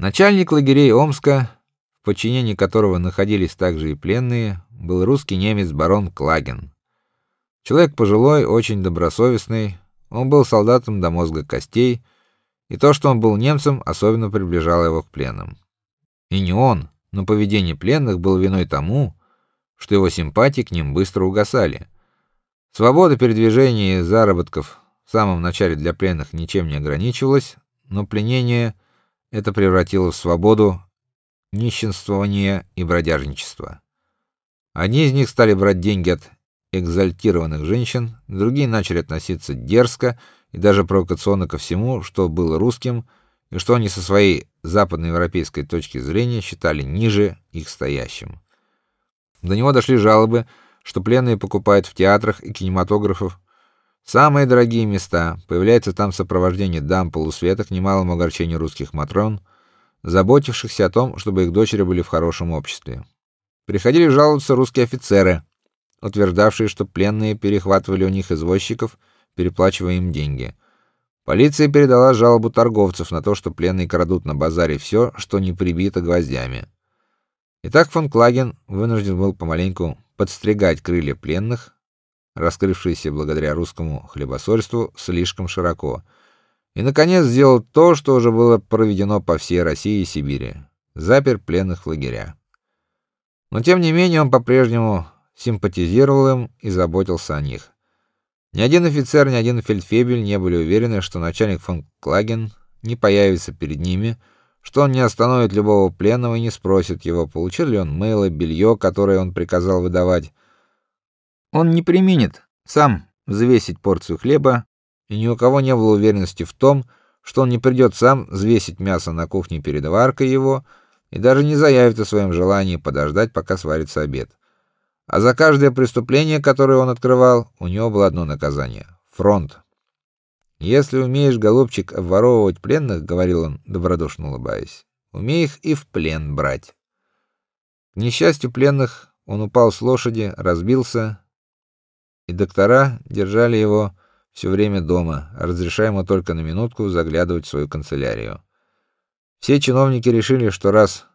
Начальник лагерей Омска, в подчинении которого находились также и пленные, был русский немец барон Клаген. Человек пожилой, очень добросовестный, он был солдатом до мозга костей, и то, что он был немцем, особенно приближало его к пленным. И не он, но поведение пленных было виной тому, что его симпатии к ним быстро угасали. Свобода передвижения и заработков в самом начале для пленных ничем не ограничивалась, но пленение это превратило в свободу нищенствование и бродяжничество. Одни из них стали брать деньги от экзальтированных женщин, другие начали относиться дерзко и даже провокационно ко всему, что было русским, и что они со своей западноевропейской точки зрения считали ниже их стоящим. До него дошли жалобы, что пленные покупают в театрах и кинематографах самые дорогие места, появляется там сопровождение дам полусвета к немалому русских матрон, заботившихся о том, чтобы их дочери были в хорошем обществе. Приходили жаловаться русские офицеры, утверждавшие, что пленные перехватывали у них извозчиков, переплачивая им деньги. Полиция передала жалобу торговцев на то, что пленные крадут на базаре все, что не прибито гвоздями. Итак, фон Клаген вынужден был помаленьку подстригать крылья пленных, раскрывшиеся благодаря русскому хлебосольству слишком широко, и наконец сделал то, что уже было проведено по всей России и Сибири запер пленных в лагеря. Но тем не менее он по-прежнему симпатизировал им и заботился о них. Ни один офицер, ни один фельдфебель не были уверены, что начальник фон Клаген не появится перед ними, что он не остановит любого пленного и не спросит его, получил ли он мыло, белье, которое он приказал выдавать. Он не применит сам взвесить порцию хлеба, и ни у кого не было уверенности в том, что он не придет сам взвесить мясо на кухне перед варкой его и даже не заявит о своем желании подождать, пока сварится обед. А за каждое преступление, которое он открывал, у него было одно наказание фронт. Если умеешь, голубчик, обворовывать пленных, говорил он, добродушно улыбаясь, умей их и в плен брать. К несчастью пленных, он упал с лошади, разбился, и доктора держали его все время дома, разрешая ему только на минутку заглядывать в свою канцелярию. Все чиновники решили, что раз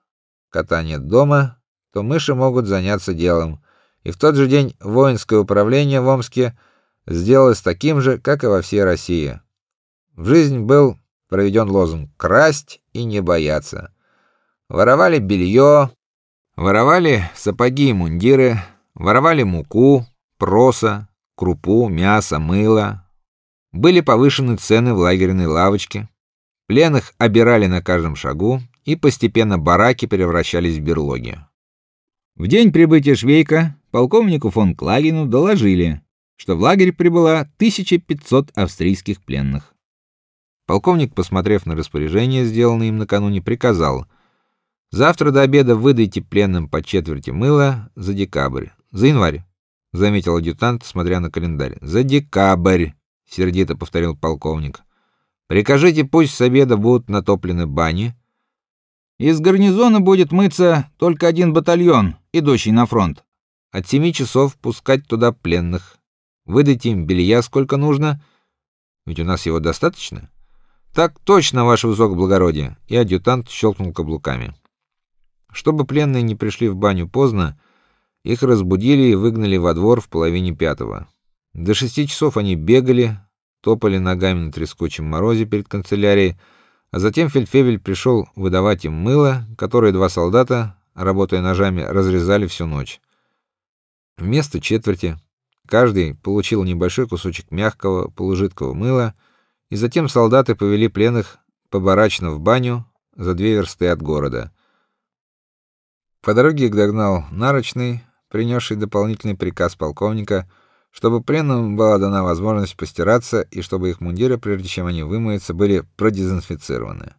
кота нет дома, то мыши могут заняться делом, и в тот же день воинское управление в Омске сделалось таким же, как и во всей России. В жизнь был проведен лозунг красть и не бояться. Воровали белье, воровали сапоги и мундиры, воровали муку, проса, крупу, мясо, мыло. Были повышены цены в лагерной лавочке. Пленных обирали на каждом шагу, и постепенно бараки превращались в берлоги. В день прибытия Швейка полковнику фон Клагину доложили, что в лагерь прибыло 1500 австрийских пленных. Полковник, посмотрев на распоряжение, сделанное им накануне, приказал: "Завтра до обеда выдайте пленным по четверти мыла за декабрь, за январь", заметил адъютант, смотря на календарь. "За декабрь", сердито повторил полковник. "Прикажите, пусть с обеда будут натоплены бани. Из гарнизона будет мыться только один батальон, идущий на фронт от семи часов пускать туда пленных. Выдайте им белья сколько нужно, ведь у нас его достаточно. Так точно, ваше высокоблагородие. И адъютант щелкнул каблуками. Чтобы пленные не пришли в баню поздно, их разбудили и выгнали во двор в половине пятого. До шести часов они бегали, топали ногами на трескучем морозе перед канцелярией, а затем фельдфебель пришел выдавать им мыло, которое два солдата, работая ножами, разрезали всю ночь. Вместо четверти каждый получил небольшой кусочек мягкого полужидкого мыла, и затем солдаты повели пленных побарачно в баню за две версты от города. По дороге их догнал нарочный, принесший дополнительный приказ полковника, чтобы пленным была дана возможность постираться и чтобы их мундиры, прежде чем они вымоются, были продезинфицированы.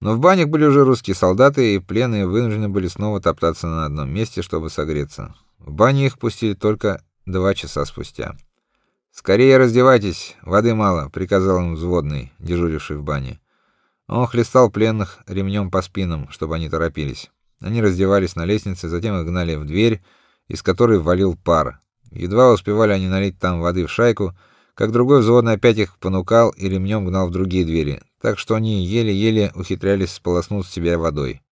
Но в банях были уже русские солдаты, и пленные вынуждены были снова топтаться на одном месте, чтобы согреться. В баню их пустили только два часа спустя. Скорее раздевайтесь, воды мало, приказал им взводный, дежуривший в бане. Он хлестал пленных ремнем по спинам, чтобы они торопились. Они раздевались на лестнице, затем их гнали в дверь, из которой валил пар. Едва успевали они налить там воды в шайку, как другой взводный опять их понукал и ремнем гнал в другие двери, так что они еле-еле ухитрялись сполоснуть себя водой.